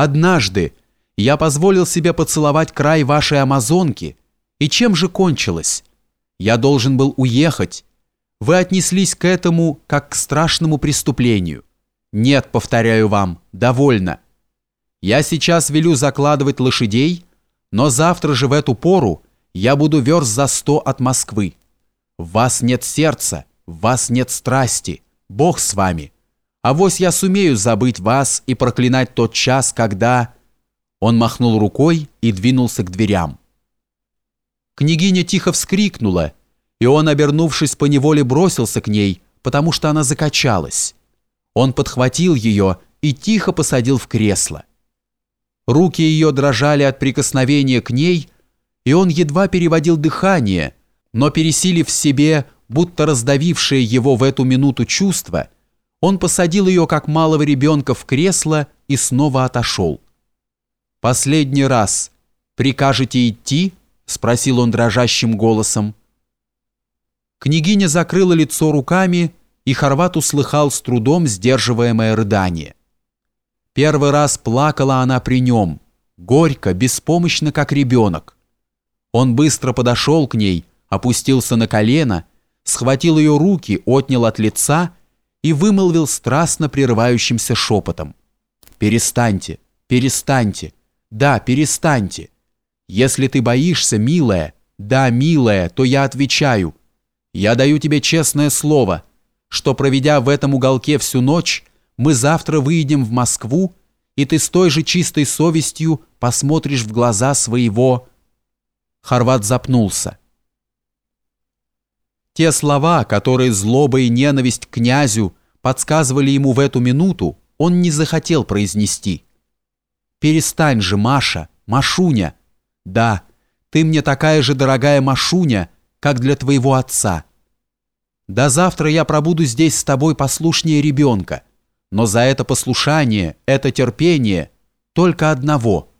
Однажды я позволил себе поцеловать край вашей амазонки. И чем же кончилось? Я должен был уехать. Вы отнеслись к этому как к страшному преступлению. Нет, повторяю вам, довольно. Я сейчас велю закладывать лошадей, но завтра же в эту пору я буду верст за сто от Москвы. В вас нет сердца, в вас нет страсти. Бог с вами. А вось я сумею забыть вас и проклинать тот час, когда...» Он махнул рукой и двинулся к дверям. Княгиня тихо вскрикнула, и он, обернувшись по неволе, бросился к ней, потому что она закачалась. Он подхватил ее и тихо посадил в кресло. Руки ее дрожали от прикосновения к ней, и он едва переводил дыхание, но, пересилив в себе, будто раздавившее его в эту минуту чувство, он посадил ее, как малого ребенка, в кресло и снова отошел. «Последний раз прикажете идти?» – спросил он дрожащим голосом. Княгиня закрыла лицо руками, и Хорват услыхал с трудом сдерживаемое рыдание. Первый раз плакала она при нем, горько, беспомощно, как ребенок. Он быстро подошел к ней, опустился на колено, схватил ее руки, отнял от лица и вымолвил страстно прерывающимся шепотом. «Перестаньте, перестаньте, да, перестаньте. Если ты боишься, милая, да, милая, то я отвечаю. Я даю тебе честное слово, что, проведя в этом уголке всю ночь, мы завтра выйдем в Москву, и ты с той же чистой совестью посмотришь в глаза своего...» Хорват запнулся. Те слова, которые злоба и ненависть к князю подсказывали ему в эту минуту, он не захотел произнести. «Перестань же, Маша, Машуня! Да, ты мне такая же дорогая Машуня, как для твоего отца. До завтра я пробуду здесь с тобой послушнее ребенка, но за это послушание, это терпение только одного».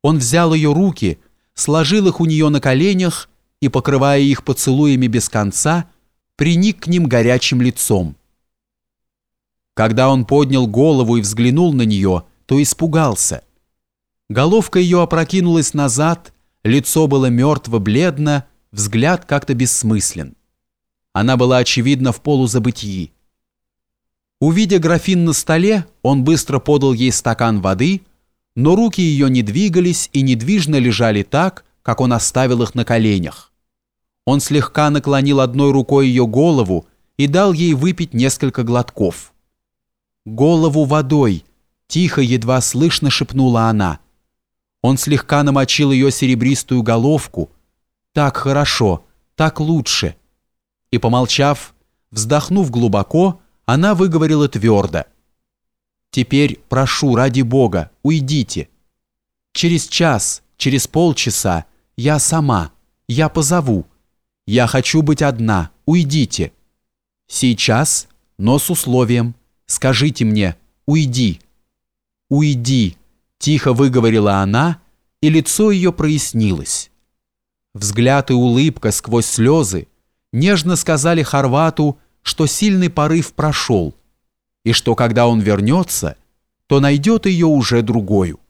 Он взял ее руки, сложил их у нее на коленях и, покрывая их поцелуями без конца, приник к ним горячим лицом. Когда он поднял голову и взглянул на нее, то испугался. Головка ее опрокинулась назад, лицо было мертво-бледно, взгляд как-то бессмыслен. Она была, очевидно, в полузабытии. Увидя графин на столе, он быстро подал ей стакан воды, но руки ее не двигались и недвижно лежали так, как он оставил их на коленях. Он слегка наклонил одной рукой ее голову и дал ей выпить несколько глотков. «Голову водой!» – тихо, едва слышно шепнула она. Он слегка намочил ее серебристую головку. «Так хорошо, так лучше!» И, помолчав, вздохнув глубоко, она выговорила твердо. «Теперь, прошу, ради Бога, уйдите. Через час, через полчаса я сама, я позову». Я хочу быть одна. Уйдите. Сейчас, но с условием. Скажите мне, уйди. Уйди, тихо выговорила она, и лицо ее прояснилось. Взгляд и улыбка сквозь слезы нежно сказали Хорвату, что сильный порыв прошел, и что когда он вернется, то найдет ее уже другою.